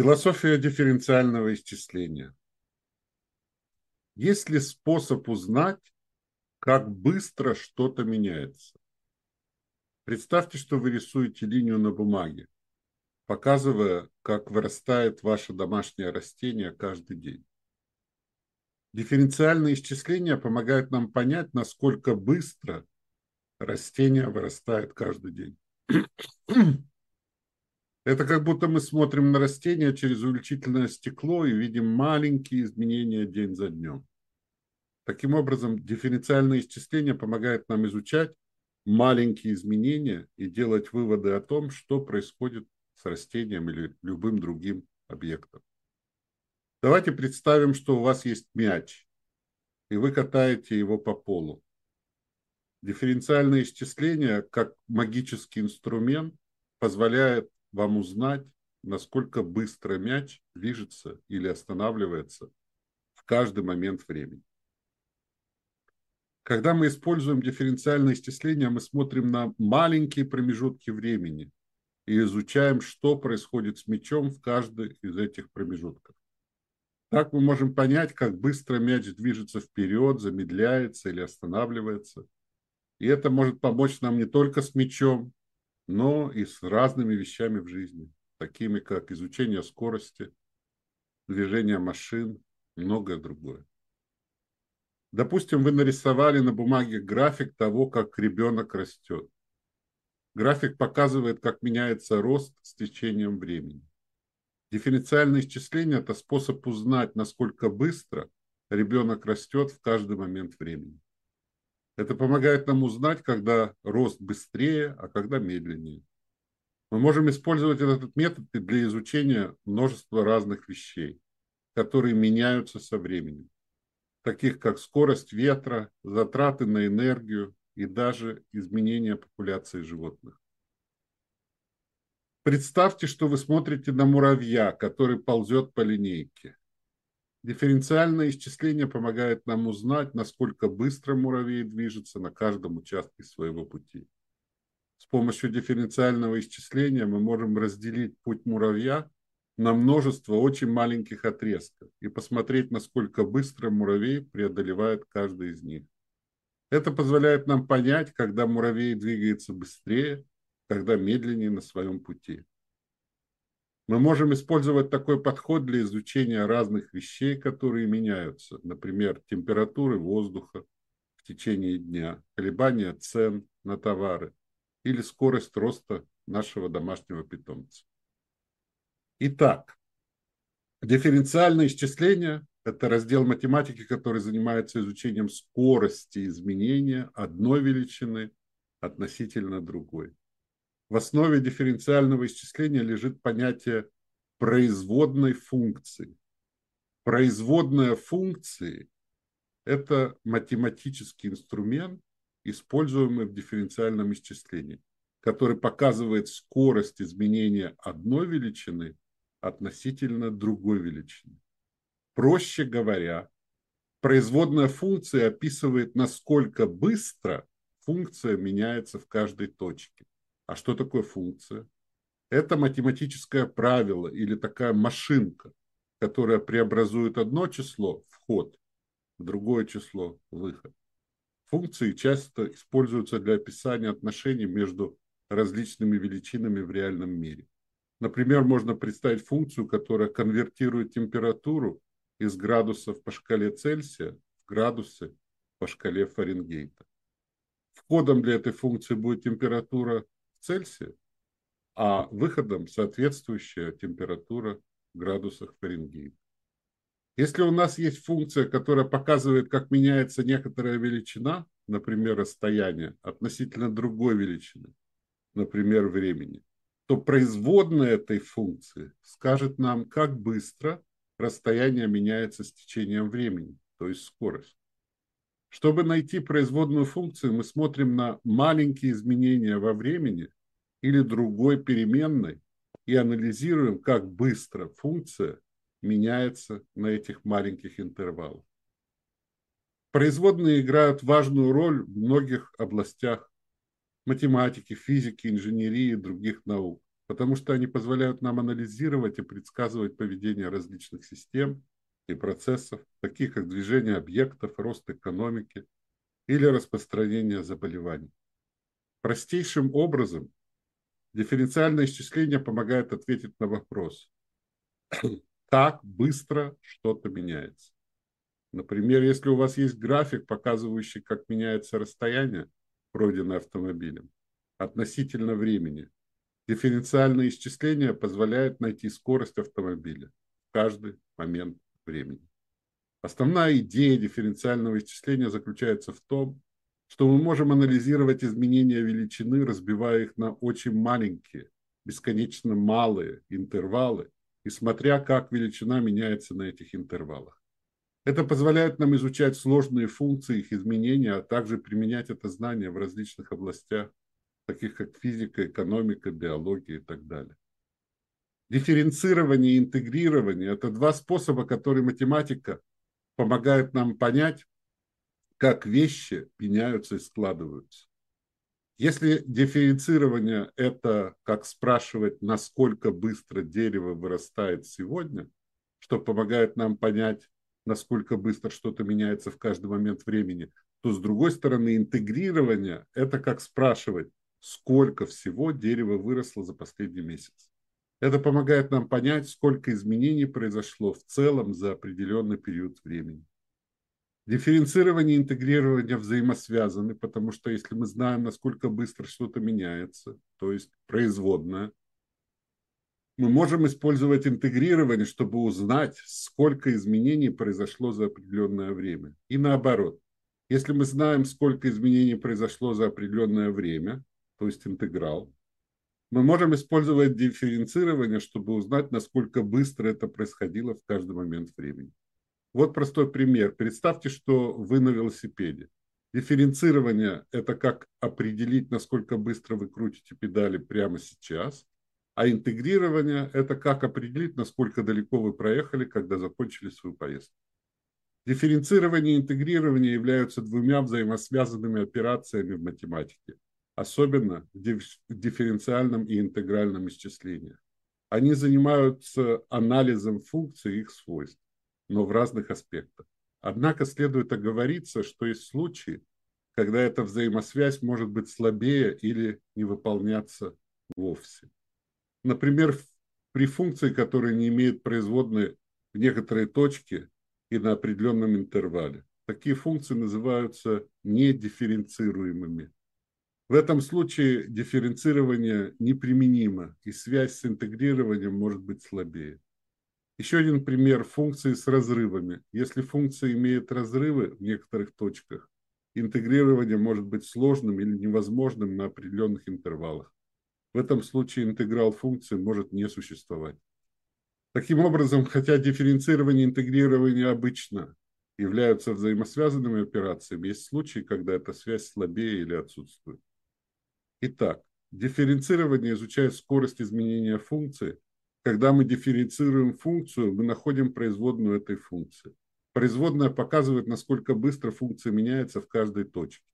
Философия дифференциального исчисления. Есть ли способ узнать, как быстро что-то меняется? Представьте, что вы рисуете линию на бумаге, показывая, как вырастает ваше домашнее растение каждый день. Дифференциальное исчисление помогает нам понять, насколько быстро растение вырастает каждый день. Это как будто мы смотрим на растение через увеличительное стекло и видим маленькие изменения день за днем. Таким образом, дифференциальное исчисление помогает нам изучать маленькие изменения и делать выводы о том, что происходит с растением или любым другим объектом. Давайте представим, что у вас есть мяч, и вы катаете его по полу. Дифференциальное исчисление, как магический инструмент, позволяет вам узнать, насколько быстро мяч движется или останавливается в каждый момент времени. Когда мы используем дифференциальное исчисление, мы смотрим на маленькие промежутки времени и изучаем, что происходит с мячом в каждой из этих промежутков. Так мы можем понять, как быстро мяч движется вперед, замедляется или останавливается. И это может помочь нам не только с мячом, но и с разными вещами в жизни, такими как изучение скорости, движение машин, многое другое. Допустим, вы нарисовали на бумаге график того, как ребенок растет. График показывает, как меняется рост с течением времени. Дифференциальное исчисление – это способ узнать, насколько быстро ребенок растет в каждый момент времени. Это помогает нам узнать, когда рост быстрее, а когда медленнее. Мы можем использовать этот метод для изучения множества разных вещей, которые меняются со временем, таких как скорость ветра, затраты на энергию и даже изменение популяции животных. Представьте, что вы смотрите на муравья, который ползет по линейке. Дифференциальное исчисление помогает нам узнать, насколько быстро муравей движется на каждом участке своего пути. С помощью дифференциального исчисления мы можем разделить путь муравья на множество очень маленьких отрезков и посмотреть, насколько быстро муравей преодолевает каждый из них. Это позволяет нам понять, когда муравей двигается быстрее, когда медленнее на своем пути. Мы можем использовать такой подход для изучения разных вещей, которые меняются, например, температуры воздуха в течение дня, колебания цен на товары или скорость роста нашего домашнего питомца. Итак, дифференциальное исчисление – это раздел математики, который занимается изучением скорости изменения одной величины относительно другой. В основе дифференциального исчисления лежит понятие производной функции. Производная функции – это математический инструмент, используемый в дифференциальном исчислении, который показывает скорость изменения одной величины относительно другой величины. Проще говоря, производная функция описывает, насколько быстро функция меняется в каждой точке. А что такое функция? Это математическое правило или такая машинка, которая преобразует одно число – вход, в другое число – выход. Функции часто используются для описания отношений между различными величинами в реальном мире. Например, можно представить функцию, которая конвертирует температуру из градусов по шкале Цельсия в градусы по шкале Фаренгейта. Входом для этой функции будет температура Цельсия, а выходом соответствующая температура в градусах Фаренгейта. Если у нас есть функция, которая показывает, как меняется некоторая величина, например, расстояние, относительно другой величины, например, времени, то производная этой функции скажет нам, как быстро расстояние меняется с течением времени, то есть скорость. Чтобы найти производную функцию, мы смотрим на маленькие изменения во времени или другой переменной и анализируем, как быстро функция меняется на этих маленьких интервалах. Производные играют важную роль в многих областях математики, физики, инженерии и других наук. потому что они позволяют нам анализировать и предсказывать поведение различных систем и процессов, таких как движение объектов, рост экономики или распространение заболеваний. Простейшим образом дифференциальное исчисление помогает ответить на вопрос, как быстро что-то меняется. Например, если у вас есть график, показывающий, как меняется расстояние, пройденное автомобилем, относительно времени, дифференциальное исчисление позволяет найти скорость автомобиля в каждый момент времени. Основная идея дифференциального исчисления заключается в том, что мы можем анализировать изменения величины, разбивая их на очень маленькие, бесконечно малые интервалы, и смотря, как величина меняется на этих интервалах. Это позволяет нам изучать сложные функции их изменения, а также применять это знание в различных областях, таких как физика, экономика, биология и так далее. Дифференцирование и интегрирование – это два способа, которые математика помогает нам понять, как вещи меняются и складываются. Если дифференцирование – это, как спрашивать, насколько быстро дерево вырастает сегодня, что помогает нам понять, насколько быстро что-то меняется в каждый момент времени, то с другой стороны интегрирование – это как спрашивать, сколько всего дерево выросло за последний месяц. Это помогает нам понять, сколько изменений произошло в целом за определенный период времени. Дифференцирование и интегрирование взаимосвязаны, потому что если мы знаем, насколько быстро что-то меняется, то есть производное, мы можем использовать интегрирование, чтобы узнать, сколько изменений произошло за определенное время. И наоборот, если мы знаем, сколько изменений произошло за определенное время, то есть интеграл, мы можем использовать дифференцирование, чтобы узнать, насколько быстро это происходило в каждый момент времени. Вот простой пример. Представьте, что вы на велосипеде. Дифференцирование – это как определить, насколько быстро вы крутите педали прямо сейчас – а интегрирование – это как определить, насколько далеко вы проехали, когда закончили свою поездку. Дифференцирование и интегрирование являются двумя взаимосвязанными операциями в математике, особенно в дифференциальном и интегральном исчислениях. Они занимаются анализом функций и их свойств, но в разных аспектах. Однако следует оговориться, что есть случаи, когда эта взаимосвязь может быть слабее или не выполняться вовсе. Например, при функции, которая не имеет производной в некоторой точке и на определенном интервале. Такие функции называются недифференцируемыми. В этом случае дифференцирование неприменимо, и связь с интегрированием может быть слабее. Еще один пример функции с разрывами. Если функция имеет разрывы в некоторых точках, интегрирование может быть сложным или невозможным на определенных интервалах. В этом случае интеграл функции может не существовать. Таким образом, хотя дифференцирование и интегрирование обычно являются взаимосвязанными операциями, есть случаи, когда эта связь слабее или отсутствует. Итак, дифференцирование изучает скорость изменения функции. Когда мы дифференцируем функцию, мы находим производную этой функции. Производная показывает, насколько быстро функция меняется в каждой точке.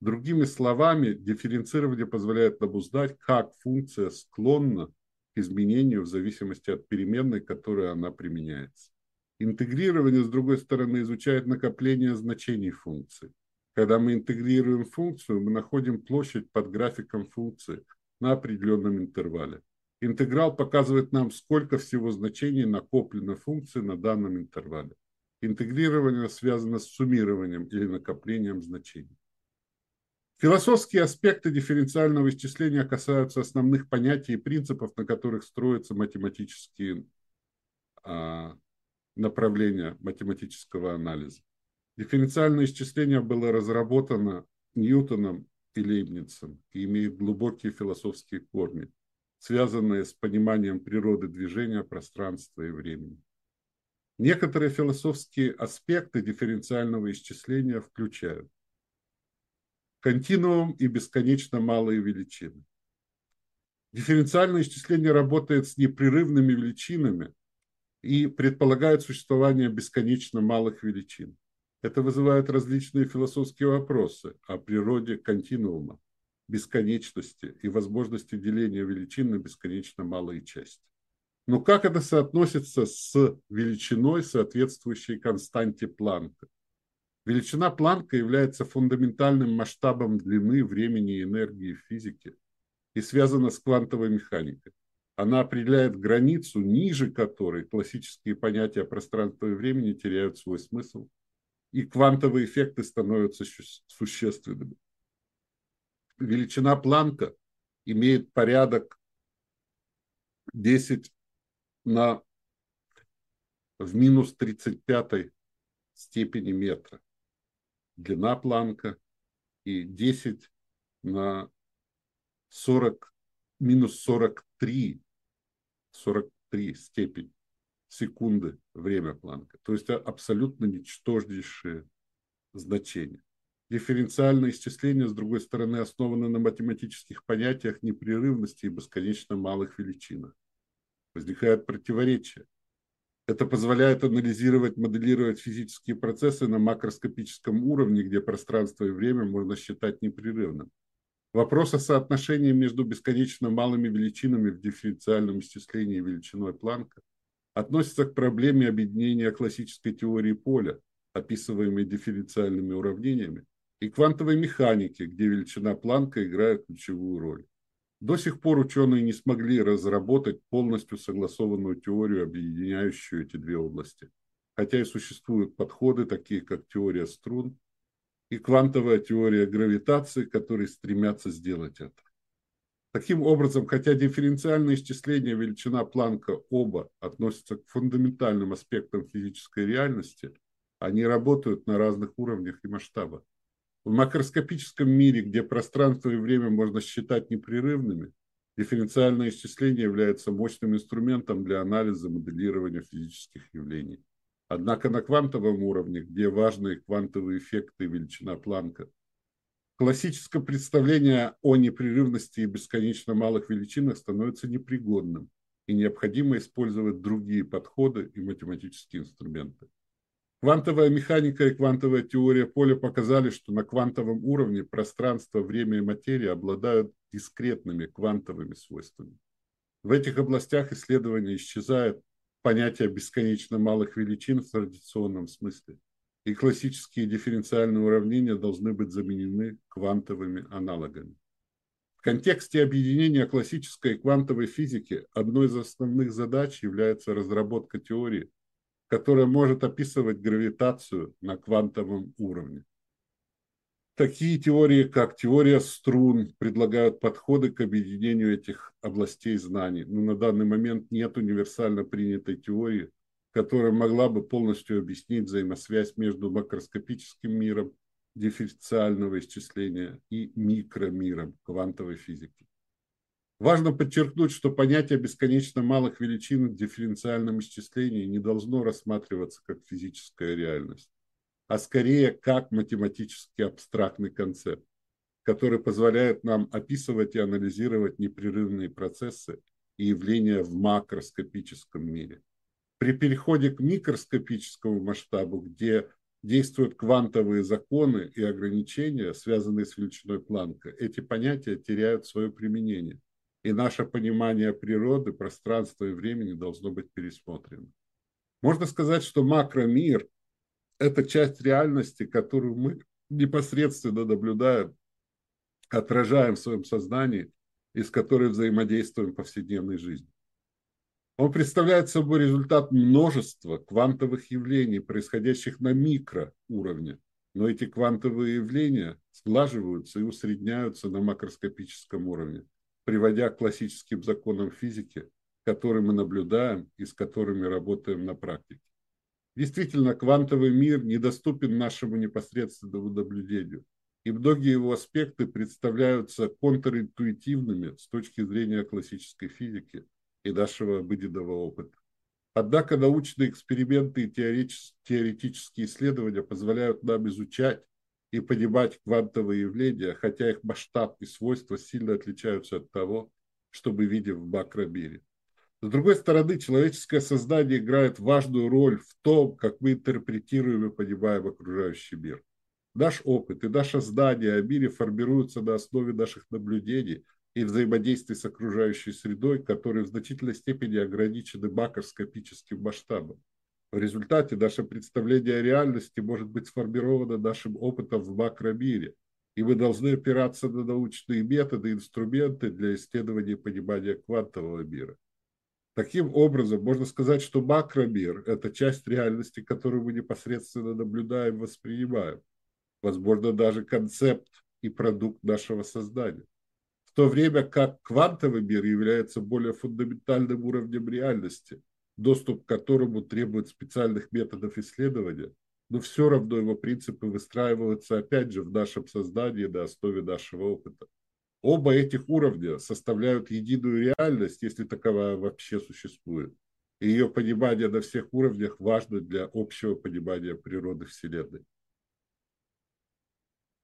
Другими словами, дифференцирование позволяет нам узнать, как функция склонна к изменению в зависимости от переменной, которой она применяется. Интегрирование, с другой стороны, изучает накопление значений функции. Когда мы интегрируем функцию, мы находим площадь под графиком функции на определенном интервале. Интеграл показывает нам, сколько всего значений накоплено функции на данном интервале. Интегрирование связано с суммированием или накоплением значений. Философские аспекты дифференциального исчисления касаются основных понятий и принципов, на которых строятся математические а, направления математического анализа. Дифференциальное исчисление было разработано Ньютоном и Лейбницем и имеет глубокие философские корни, связанные с пониманием природы движения, пространства и времени. Некоторые философские аспекты дифференциального исчисления включают континуум и бесконечно малые величины. Дифференциальное исчисление работает с непрерывными величинами и предполагает существование бесконечно малых величин. Это вызывает различные философские вопросы о природе континуума. бесконечности и возможности деления величин на бесконечно малые части. Но как это соотносится с величиной, соответствующей константе Планка? Величина Планка является фундаментальным масштабом длины, времени и энергии в физике и связана с квантовой механикой. Она определяет границу, ниже которой классические понятия пространства и времени теряют свой смысл, и квантовые эффекты становятся существенными. Величина Планка имеет порядок 10 на в минус 35 степени метра. Длина Планка и 10 на 40, минус 43 43 степень секунды время Планка. То есть абсолютно ничтожнейшие значения. Дифференциальное исчисление, с другой стороны, основано на математических понятиях непрерывности и бесконечно малых величинах. Возникает противоречие. Это позволяет анализировать, моделировать физические процессы на макроскопическом уровне, где пространство и время можно считать непрерывным. Вопрос о соотношении между бесконечно малыми величинами в дифференциальном исчислении величиной Планка относится к проблеме объединения классической теории поля, описываемой дифференциальными уравнениями, и квантовой механики, где величина Планка играет ключевую роль. До сих пор ученые не смогли разработать полностью согласованную теорию, объединяющую эти две области, хотя и существуют подходы, такие как теория струн и квантовая теория гравитации, которые стремятся сделать это. Таким образом, хотя дифференциальное исчисление величина Планка оба относятся к фундаментальным аспектам физической реальности, они работают на разных уровнях и масштабах. В макроскопическом мире, где пространство и время можно считать непрерывными, дифференциальное исчисление является мощным инструментом для анализа моделирования физических явлений. Однако на квантовом уровне, где важны квантовые эффекты и величина Планка, классическое представление о непрерывности и бесконечно малых величинах становится непригодным, и необходимо использовать другие подходы и математические инструменты. Квантовая механика и квантовая теория поля показали, что на квантовом уровне пространство, время и материя обладают дискретными квантовыми свойствами. В этих областях исследования исчезает понятие бесконечно малых величин в традиционном смысле, и классические дифференциальные уравнения должны быть заменены квантовыми аналогами. В контексте объединения классической и квантовой физики одной из основных задач является разработка теории, которая может описывать гравитацию на квантовом уровне. Такие теории, как теория струн, предлагают подходы к объединению этих областей знаний. Но на данный момент нет универсально принятой теории, которая могла бы полностью объяснить взаимосвязь между макроскопическим миром дифференциального исчисления и микромиром квантовой физики. Важно подчеркнуть, что понятие бесконечно малых величин в дифференциальном исчислении не должно рассматриваться как физическая реальность а скорее как математически абстрактный концепт, который позволяет нам описывать и анализировать непрерывные процессы и явления в макроскопическом мире. При переходе к микроскопическому масштабу, где действуют квантовые законы и ограничения, связанные с величиной Планка, эти понятия теряют свое применение, и наше понимание природы, пространства и времени должно быть пересмотрено. Можно сказать, что макромир это часть реальности, которую мы непосредственно наблюдаем, отражаем в своем сознании и с которой взаимодействуем в повседневной жизни. Он представляет собой результат множества квантовых явлений, происходящих на микроуровне. Но эти квантовые явления сглаживаются и усредняются на макроскопическом уровне, приводя к классическим законам физики, которые мы наблюдаем и с которыми работаем на практике. Действительно, квантовый мир недоступен нашему непосредственному наблюдению, и многие его аспекты представляются контринтуитивными с точки зрения классической физики и нашего обыденного опыта. Однако научные эксперименты и теоретические исследования позволяют нам изучать и понимать квантовые явления, хотя их масштаб и свойства сильно отличаются от того, что мы видим в макромире. С другой стороны, человеческое сознание играет важную роль в том, как мы интерпретируем и понимаем окружающий мир. Наш опыт и наше знание о мире формируются на основе наших наблюдений и взаимодействия с окружающей средой, которые в значительной степени ограничены макроскопическим масштабом. В результате наше представление о реальности может быть сформировано нашим опытом в макромире, и мы должны опираться на научные методы, инструменты для исследования и понимания квантового мира. Таким образом, можно сказать, что макромир – это часть реальности, которую мы непосредственно наблюдаем, воспринимаем – возможно, даже концепт и продукт нашего создания. То время как квантовый мир является более фундаментальным уровнем реальности, доступ к которому требует специальных методов исследования, но все равно его принципы выстраиваются опять же в нашем сознании на основе нашего опыта. Оба этих уровня составляют единую реальность, если таковая вообще существует. И ее понимание на всех уровнях важно для общего понимания природы Вселенной.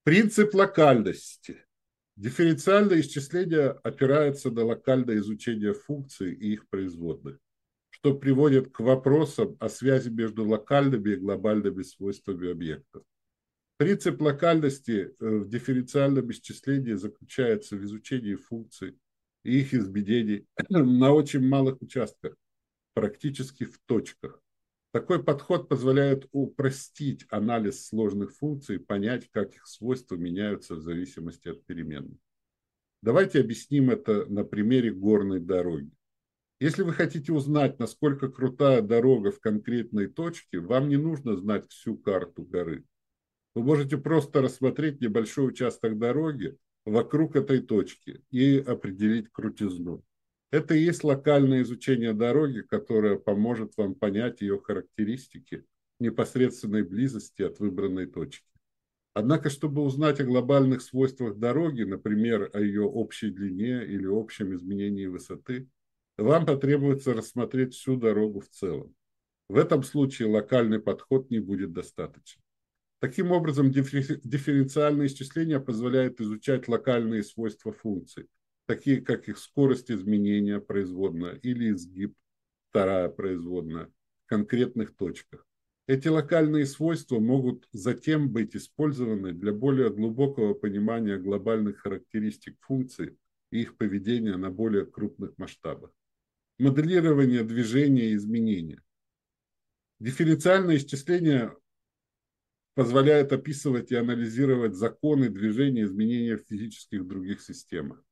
Принцип локальности. Дифференциальное исчисление опирается на локальное изучение функций и их производных, что приводит к вопросам о связи между локальными и глобальными свойствами объектов. Принцип локальности э, в дифференциальном исчислении заключается в изучении функций и их изменений на очень малых участках, практически в точках. Такой подход позволяет упростить анализ сложных функций, понять, как их свойства меняются в зависимости от переменных. Давайте объясним это на примере горной дороги. Если вы хотите узнать, насколько крутая дорога в конкретной точке, вам не нужно знать всю карту горы. Вы можете просто рассмотреть небольшой участок дороги вокруг этой точки и определить крутизну. Это и есть локальное изучение дороги, которое поможет вам понять ее характеристики в непосредственной близости от выбранной точки. Однако, чтобы узнать о глобальных свойствах дороги, например, о ее общей длине или общем изменении высоты, вам потребуется рассмотреть всю дорогу в целом. В этом случае локальный подход не будет достаточен. Таким образом, дифференциальное исчисление позволяет изучать локальные свойства функций – такие как их скорость изменения производная или изгиб, вторая производная, в конкретных точках. Эти локальные свойства могут затем быть использованы для более глубокого понимания глобальных характеристик функций и их поведения на более крупных масштабах. Моделирование движения и изменения. Дифференциальное исчисление позволяет описывать и анализировать законы движения и изменения в физических других системах.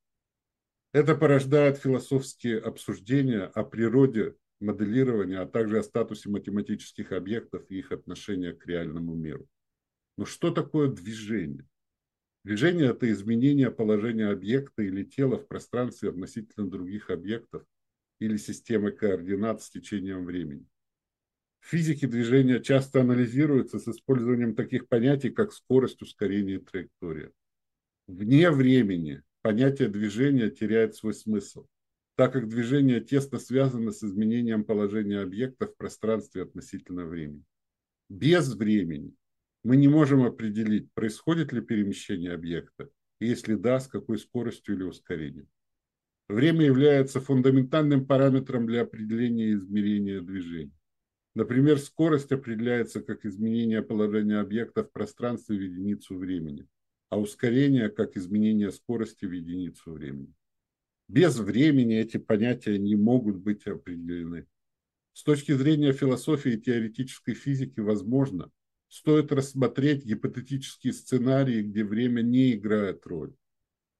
Это порождает философские обсуждения о природе моделирования, а также о статусе математических объектов и их отношения к реальному миру. Но что такое движение? Движение – это изменение положения объекта или тела в пространстве относительно других объектов или системы координат с течением времени. В физике движение часто анализируется с использованием таких понятий, как скорость, ускорение и траектория. Вне времени понятие движения теряет свой смысл, так как движение тесно связано с изменением положения объекта в пространстве относительно времени. Без времени мы не можем определить, происходит ли перемещение объекта, и если да, с какой скоростью или ускорением. Время является фундаментальным параметром для определения и измерения движения. Например, скорость определяется как изменение положения объекта в пространстве в единицу времени – а ускорение как изменение скорости в единицу времени. Без времени эти понятия не могут быть определены. С точки зрения философии и теоретической физики, возможно, стоит рассмотреть гипотетические сценарии, где время не играет роль,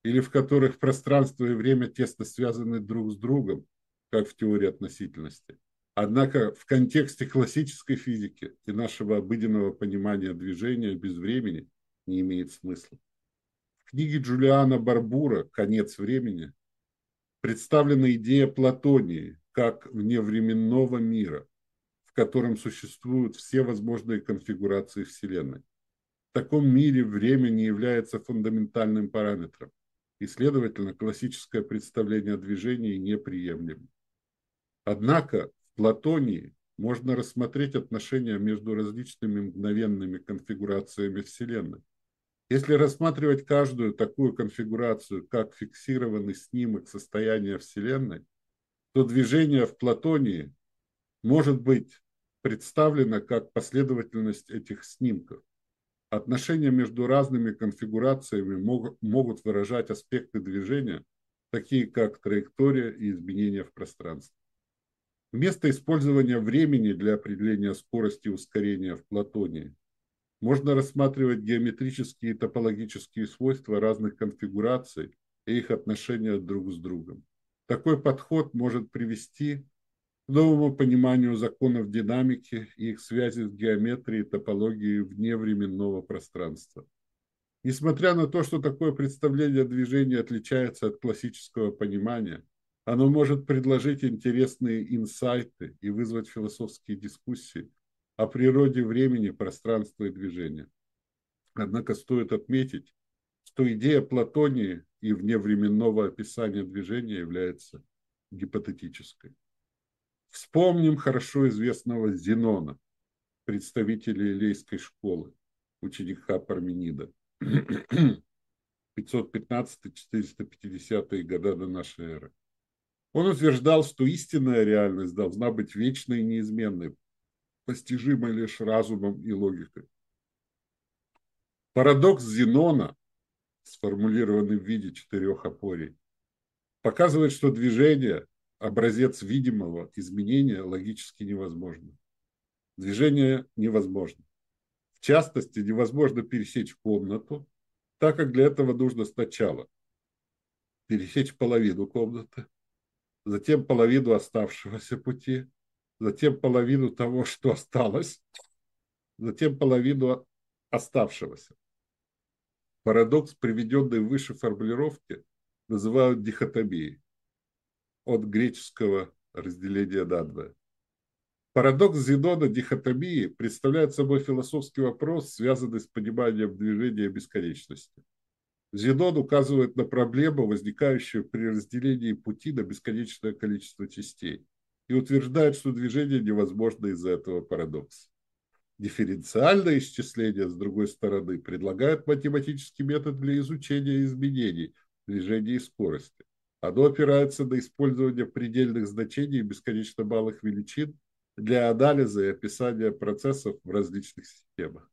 или в которых пространство и время тесно связаны друг с другом, как в теории относительности. Однако в контексте классической физики и нашего обыденного понимания движения без времени – не имеет смысла. В книге Джулиана Барбура «Конец времени» представлена идея Платонии как вневременного мира, в котором существуют все возможные конфигурации Вселенной. В таком мире время не является фундаментальным параметром, и, следовательно, классическое представление о движении неприемлемо. Однако в Платонии можно рассмотреть отношения между различными мгновенными конфигурациями Вселенной, если рассматривать каждую такую конфигурацию как фиксированный снимок состояния Вселенной, то движение в Платонии может быть представлено как последовательность этих снимков. Отношения между разными конфигурациями могут выражать аспекты движения, такие как траектория и изменения в пространстве. Вместо использования времени для определения скорости ускорения в Платоне можно рассматривать геометрические и топологические свойства разных конфигураций и их отношения друг с другом. Такой подход может привести к новому пониманию законов динамики и их связи с геометрией и топологией вневременного пространства. Несмотря на то, что такое представление о движении отличается от классического понимания, оно может предложить интересные инсайты и вызвать философские дискуссии о природе времени, пространства и движения. Однако стоит отметить, что идея Платонии и вневременного описания движения является гипотетической. Вспомним хорошо известного Зенона, представителя Илейской школы, ученика Парменида. 515-450 года до нашей эры. Он утверждал, что истинная реальность должна быть вечной и неизменной, постижимой лишь разумом и логикой. Парадокс Зенона, сформулированный в виде четырех опорий, показывает, что движение, образец видимого изменения, логически невозможно. Движение невозможно. В частности, невозможно пересечь комнату, так как для этого нужно сначала пересечь половину комнаты, затем половину оставшегося пути, затем половину того, что осталось, затем половину оставшегося. Парадокс, приведенный выше формулировке, называют дихотомией от греческого разделения на два. Парадокс Зенона дихотомии представляет собой философский вопрос, связанный с пониманием движения бесконечности. Зенон указывает на проблему, возникающую при разделении пути на бесконечное количество частей, и утверждает, что движение невозможно из-за этого парадокса. Дифференциальное исчисление, с другой стороны, предлагает математический метод для изучения изменений движения и скорости. Оно опирается на использование предельных значений бесконечно малых величин для анализа и описания процессов в различных системах.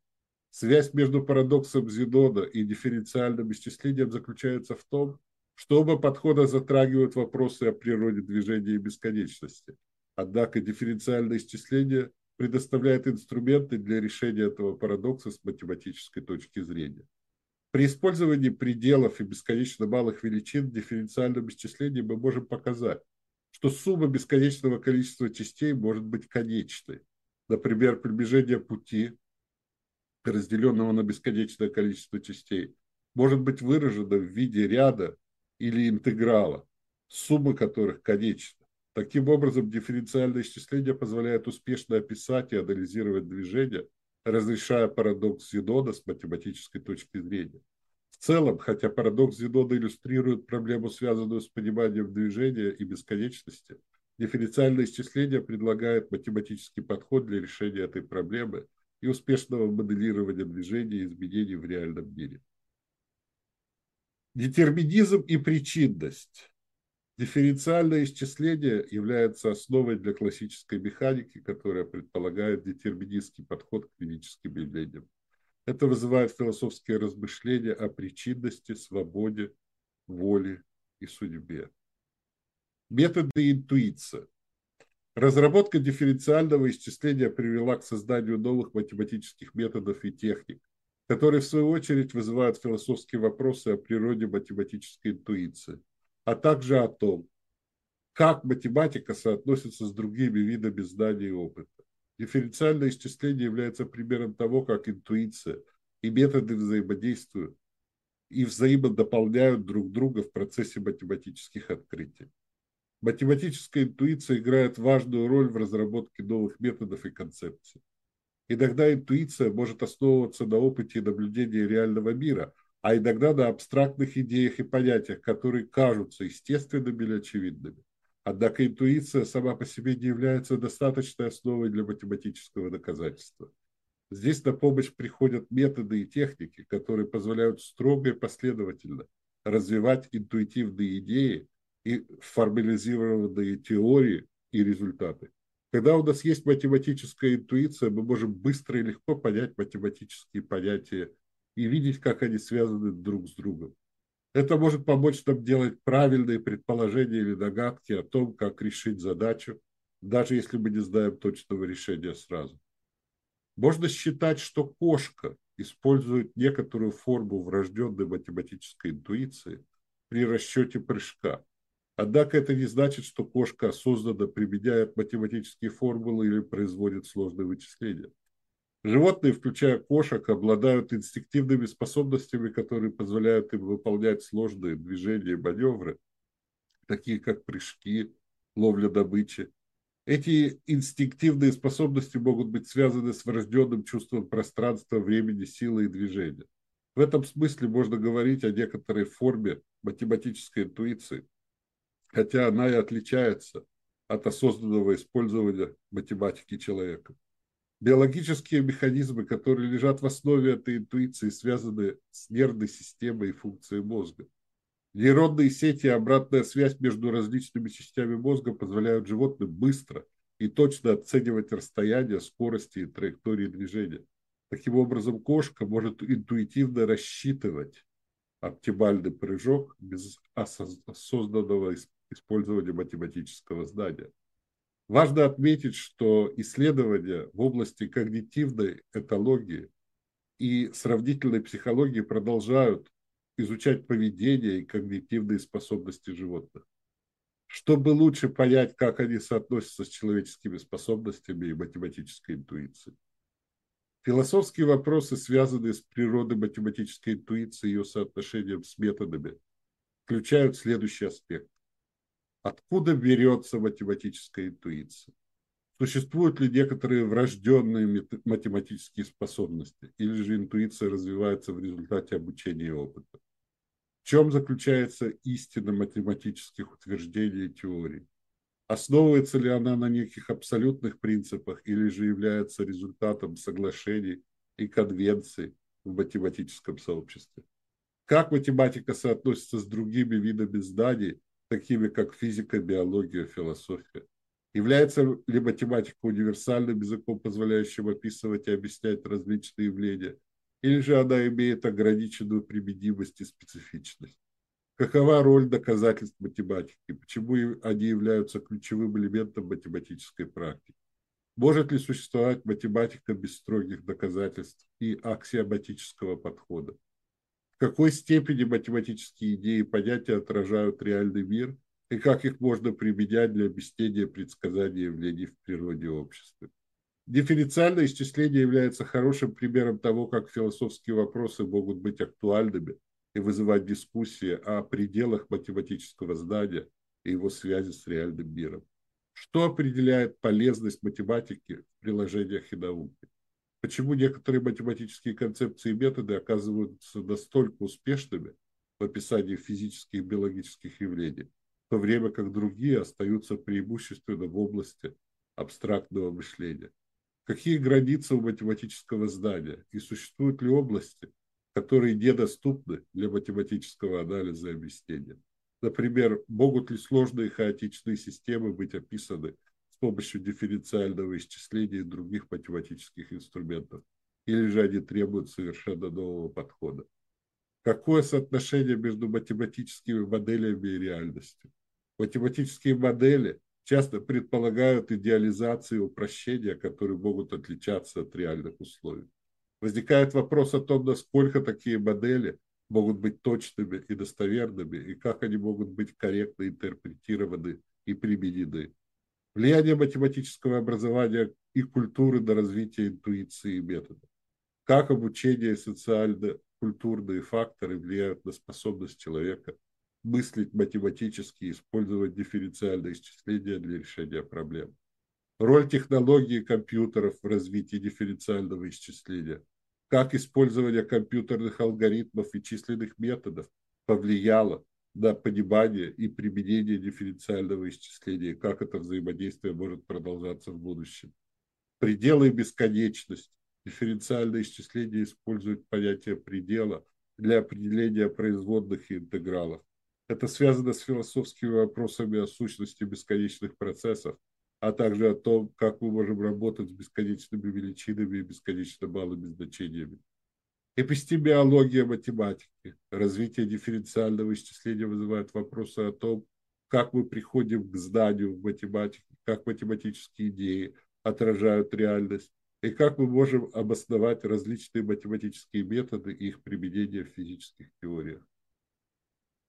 Связь между парадоксом Зенона и дифференциальным исчислением заключается в том, что оба подхода затрагивают вопросы о природе движения и бесконечности. Однако дифференциальное исчисление предоставляет инструменты для решения этого парадокса с математической точки зрения. При использовании пределов и бесконечно малых величин в дифференциальном исчислении мы можем показать, что сумма бесконечного количества частей может быть конечной. Например, приближение пути разделенного на бесконечное количество частей, может быть выражено в виде ряда или интеграла, сумма которых конечна. Таким образом, дифференциальное исчисление позволяет успешно описать и анализировать движение, разрешая парадокс Зенона с математической точки зрения. В целом, хотя парадокс Зенона иллюстрирует проблему, связанную с пониманием движения и бесконечности, дифференциальное исчисление предлагает математический подход для решения этой проблемы – и успешного моделирования движения и изменений в реальном мире. Детерминизм и причинность. Дифференциальное исчисление является основой для классической механики, которая предполагает детерминистский подход к клиническим явлениям. Это вызывает философские размышления о причинности, свободе, воле и судьбе. Методы интуиции. Разработка дифференциального исчисления привела к созданию новых математических методов и техник, которые в свою очередь вызывают философские вопросы о природе математической интуиции, а также о том, как математика соотносится с другими видами знаний и опыта. Дифференциальное исчисление является примером того, как интуиция и методы взаимодействуют и взаимодополняют друг друга в процессе математических открытий. Математическая интуиция играет важную роль в разработке новых методов и концепций. Иногда интуиция может основываться на опыте и наблюдении реального мира, а иногда на абстрактных идеях и понятиях, которые кажутся естественными или очевидными. Однако интуиция сама по себе не является достаточной основой для математического доказательства. Здесь на помощь приходят методы и техники, которые позволяют строго и последовательно развивать интуитивные идеи и формализированные теории и результаты. Когда у нас есть математическая интуиция, мы можем быстро и легко понять математические понятия и видеть, как они связаны друг с другом. Это может помочь нам делать правильные предположения или догадки о том, как решить задачу, даже если мы не знаем точного решения сразу. Можно считать, что кошка использует некоторую форму врожденной математической интуиции при расчете прыжка. Однако это не значит, что кошка осознанно применяет математические формулы или производит сложные вычисления. Животные, включая кошек, обладают инстинктивными способностями, которые позволяют им выполнять сложные движения и маневры, такие как прыжки, ловля добычи. Эти инстинктивные способности могут быть связаны с врожденным чувством пространства, времени, силы и движения. В этом смысле можно говорить о некоторой форме математической интуиции – хотя она и отличается от осознанного использования математики человека. Биологические механизмы, которые лежат в основе этой интуиции, связаны с нервной системой и функцией мозга. Нейронные сети и обратная связь между различными частями мозга позволяют животным быстро и точно оценивать расстояние, скорости и траектории движения. Таким образом, кошка может интуитивно рассчитывать оптимальный прыжок без осознанного использования математического знания. Важно отметить, что исследования в области когнитивной этологии и сравнительной психологии продолжают изучать поведение и когнитивные способности животных. Чтобы лучше понять, как они соотносятся с человеческими способностями и математической интуицией. Философские вопросы, связанные с природой математической интуиции и ее соотношением с методами, включают следующий аспект. Откуда берется математическая интуиция? Существуют ли некоторые врожденные математические способности, или же интуиция развивается в результате обучения и опыта? В чем заключается истина математических утверждений и теорий? Основывается ли она на неких абсолютных принципах или же является результатом соглашений и конвенций в математическом сообществе? Как математика соотносится с другими видами знаний такими как физика, биология, философия. Является ли математика универсальным языком, позволяющим описывать и объяснять различные явления, или же она имеет ограниченную применимость и специфичность? Какова роль доказательств математики? Почему они являются ключевым элементом математической практики? Может ли существовать математика без строгих доказательств и аксиоматического подхода? Какой степени математические идеи и понятия отражают реальный мир и как их можно применять для объяснения предсказаний явлений в природе и обществе. Дифференциальное исчисление является хорошим примером того, как философские вопросы могут быть актуальными и вызывать дискуссии о пределах математического знания и его связи с реальным миром. Что определяет полезность математики в приложениях и науке? Почему некоторые математические концепции и методы оказываются настолько успешными в описании физических и биологических явлений, в то время как другие остаются преимущественно в области абстрактного мышления. Какие границы у математического знания и существуют ли области, которые недоступны для математического анализа и объяснения? Например, могут ли сложные хаотичные системы быть описаны с помощью дифференциального исчисления и других математических инструментов, или же они требуют совершенно нового подхода. Какое соотношение между математическими моделями и реальностью? Математические модели часто предполагают идеализацию и упрощения, которые могут отличаться от реальных условий. Возникает вопрос о том, насколько такие модели могут быть точными и достоверными, и как они могут быть корректно интерпретированы и применены влияние математического образования и культуры на развитие интуиции и методов. Как обучение и социально-культурные факторы влияют на способность человека мыслить математически и использовать дифференциальные исчисления для решения проблем. Роль технологии компьютеров в развитии дифференциального исчисления. Как использование компьютерных алгоритмов и численных методов повлияло на понимание и применение дифференциального исчисления, как это взаимодействие может продолжаться в будущем. Пределы и бесконечность. Дифференциальное исчисление использует понятие предела для определения производных и интегралов. Это связано с философскими вопросами о сущности бесконечных процессов, а также о том, как мы можем работать с бесконечными величинами и бесконечно малыми значениями. Эпистемиология математики, развитие дифференциального исчисления вызывает вопросы о том, как мы приходим к знанию в математике, как математические идеи отражают реальность, и как мы можем обосновать различные математические методы и их применение в физических теориях.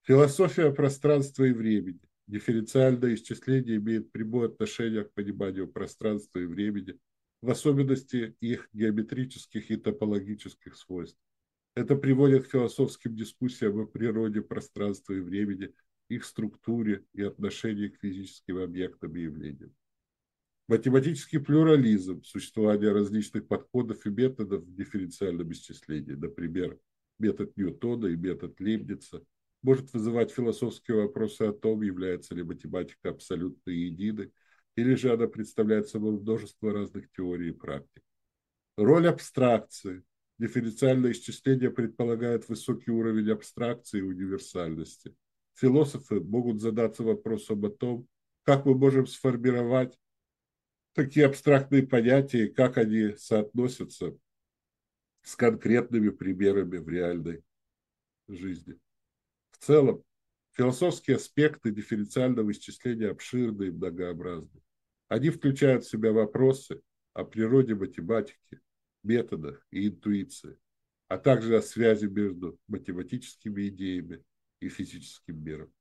Философия пространства и времени. Дифференциальное исчисление имеет прямое отношение к пониманию пространства и времени, в особенности их геометрических и топологических свойств. Это приводит к философским дискуссиям о природе пространства и времени, их структуре и отношении к физическим объектам и явлениям. Математический плюрализм, существование различных подходов и методов в дифференциальном исчислении, например, метод Ньютона и метод Лейбница, может вызывать философские вопросы о том, является ли математика абсолютно единой, или же она представляет собой множество разных теорий и практик. Роль абстракции. Дифференциальное исчисление предполагает высокий уровень абстракции и универсальности. Философы могут задаться вопросом о том, как мы можем сформировать такие абстрактные понятия, как они соотносятся с конкретными примерами в реальной жизни. В целом, философские аспекты дифференциального исчисления обширны и многообразны. Они включают в себя вопросы о природе математики, методах и интуиции, а также о связи между математическими идеями и физическим миром.